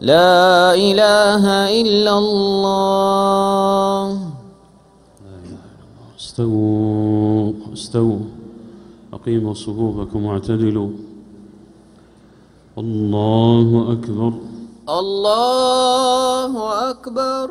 لا إله إلا الله. استووا استووا. أقيموا صفوفكم واعتدلوا. الله أكبر. الله أكبر.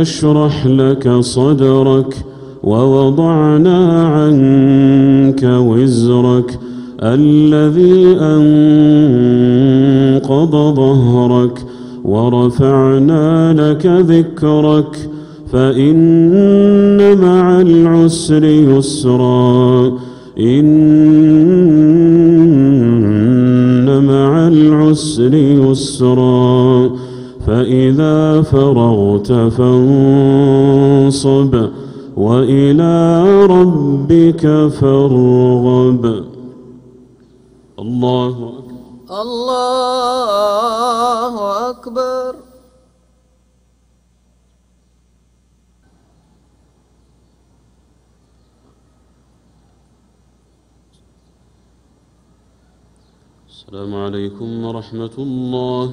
نشرح لك صدرك ووضعنا عنك وزرك الذي أنقض ظهرك ورفعنا لك ذكرك فإن مع العسر يسرا إن مع العسر يسرا فإذا فرغت فانصب وإلى ربك فارغب. الله أكبر. الله أكبر. السلام عليكم ورحمة الله.